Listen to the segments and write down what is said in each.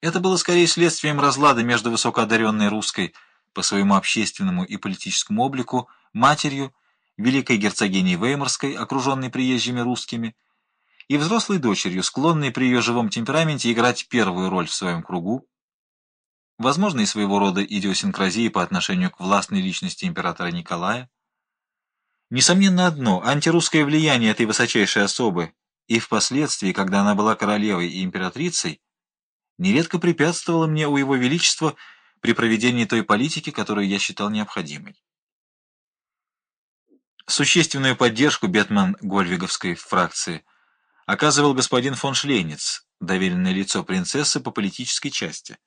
Это было скорее следствием разлада между высокоодаренной русской по своему общественному и политическому облику матерью, великой герцогиней Веймарской, окруженной приезжими русскими, и взрослой дочерью, склонной при ее живом темпераменте играть первую роль в своем кругу, возможно, и своего рода идиосинкразии по отношению к властной личности императора Николая. Несомненно одно, антирусское влияние этой высочайшей особы и впоследствии, когда она была королевой и императрицей, нередко препятствовало мне у его величества при проведении той политики, которую я считал необходимой. Существенную поддержку Бетман-Гольвиговской фракции оказывал господин фон Шлейниц, доверенное лицо принцессы по политической части.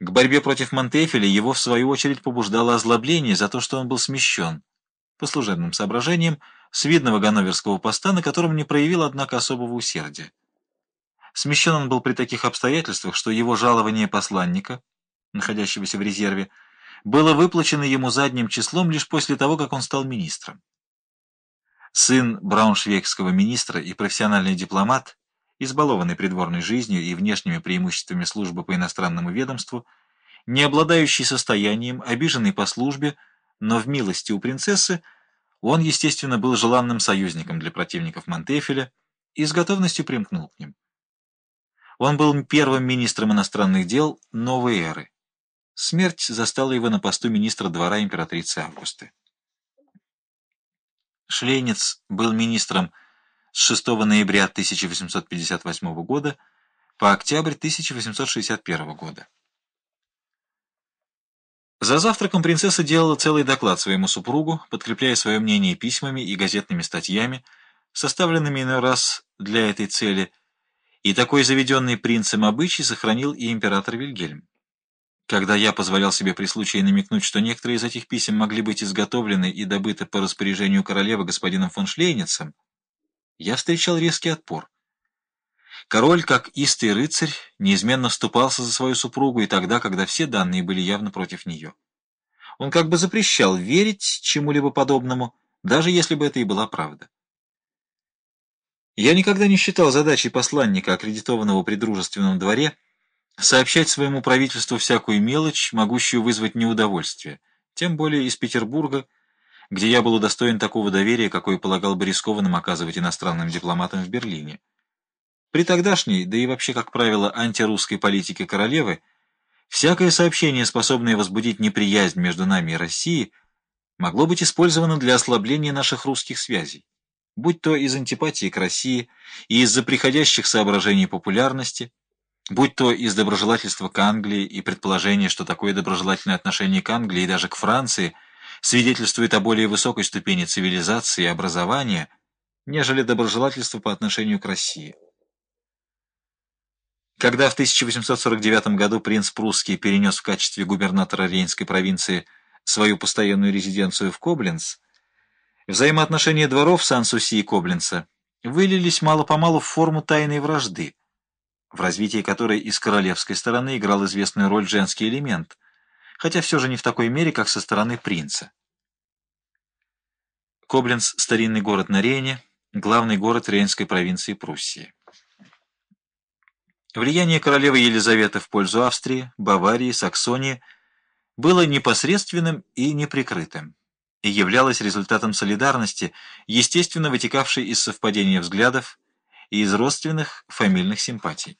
К борьбе против Монтефеля его, в свою очередь, побуждало озлобление за то, что он был смещен, по служебным соображениям, с видного ганноверского поста, на котором не проявил, однако, особого усердия. Смещен он был при таких обстоятельствах, что его жалование посланника, находящегося в резерве, было выплачено ему задним числом лишь после того, как он стал министром. Сын брауншвейгского министра и профессиональный дипломат, избалованный придворной жизнью и внешними преимуществами службы по иностранному ведомству, не обладающий состоянием, обиженный по службе, но в милости у принцессы, он, естественно, был желанным союзником для противников Монтефеля и с готовностью примкнул к ним. Он был первым министром иностранных дел новой эры. Смерть застала его на посту министра двора императрицы Августы. Шлейниц был министром с 6 ноября 1858 года по октябрь 1861 года. За завтраком принцесса делала целый доклад своему супругу, подкрепляя свое мнение письмами и газетными статьями, составленными иной раз для этой цели – и такой заведенный принцем обычай сохранил и император Вильгельм. Когда я позволял себе при случае намекнуть, что некоторые из этих писем могли быть изготовлены и добыты по распоряжению королевы господином фон Шлейницем, я встречал резкий отпор. Король, как истый рыцарь, неизменно вступался за свою супругу и тогда, когда все данные были явно против нее. Он как бы запрещал верить чему-либо подобному, даже если бы это и была правда. Я никогда не считал задачей посланника, аккредитованного при дружественном дворе, сообщать своему правительству всякую мелочь, могущую вызвать неудовольствие, тем более из Петербурга, где я был удостоен такого доверия, какое полагал бы рискованным оказывать иностранным дипломатам в Берлине. При тогдашней, да и вообще, как правило, антирусской политике королевы, всякое сообщение, способное возбудить неприязнь между нами и Россией, могло быть использовано для ослабления наших русских связей будь то из антипатии к России и из-за приходящих соображений популярности, будь то из доброжелательства к Англии и предположения, что такое доброжелательное отношение к Англии и даже к Франции свидетельствует о более высокой ступени цивилизации и образования, нежели доброжелательство по отношению к России. Когда в 1849 году принц Прусский перенес в качестве губернатора Рейнской провинции свою постоянную резиденцию в Кобленц, Взаимоотношения дворов Сан-Суси и Коблинца вылились мало-помалу в форму тайной вражды, в развитии которой из королевской стороны играл известную роль женский элемент, хотя все же не в такой мере, как со стороны принца. Коблинц – старинный город на Рейне, главный город Рейнской провинции Пруссии. Влияние королевы Елизаветы в пользу Австрии, Баварии, Саксонии было непосредственным и неприкрытым и являлась результатом солидарности, естественно вытекавшей из совпадения взглядов и из родственных фамильных симпатий.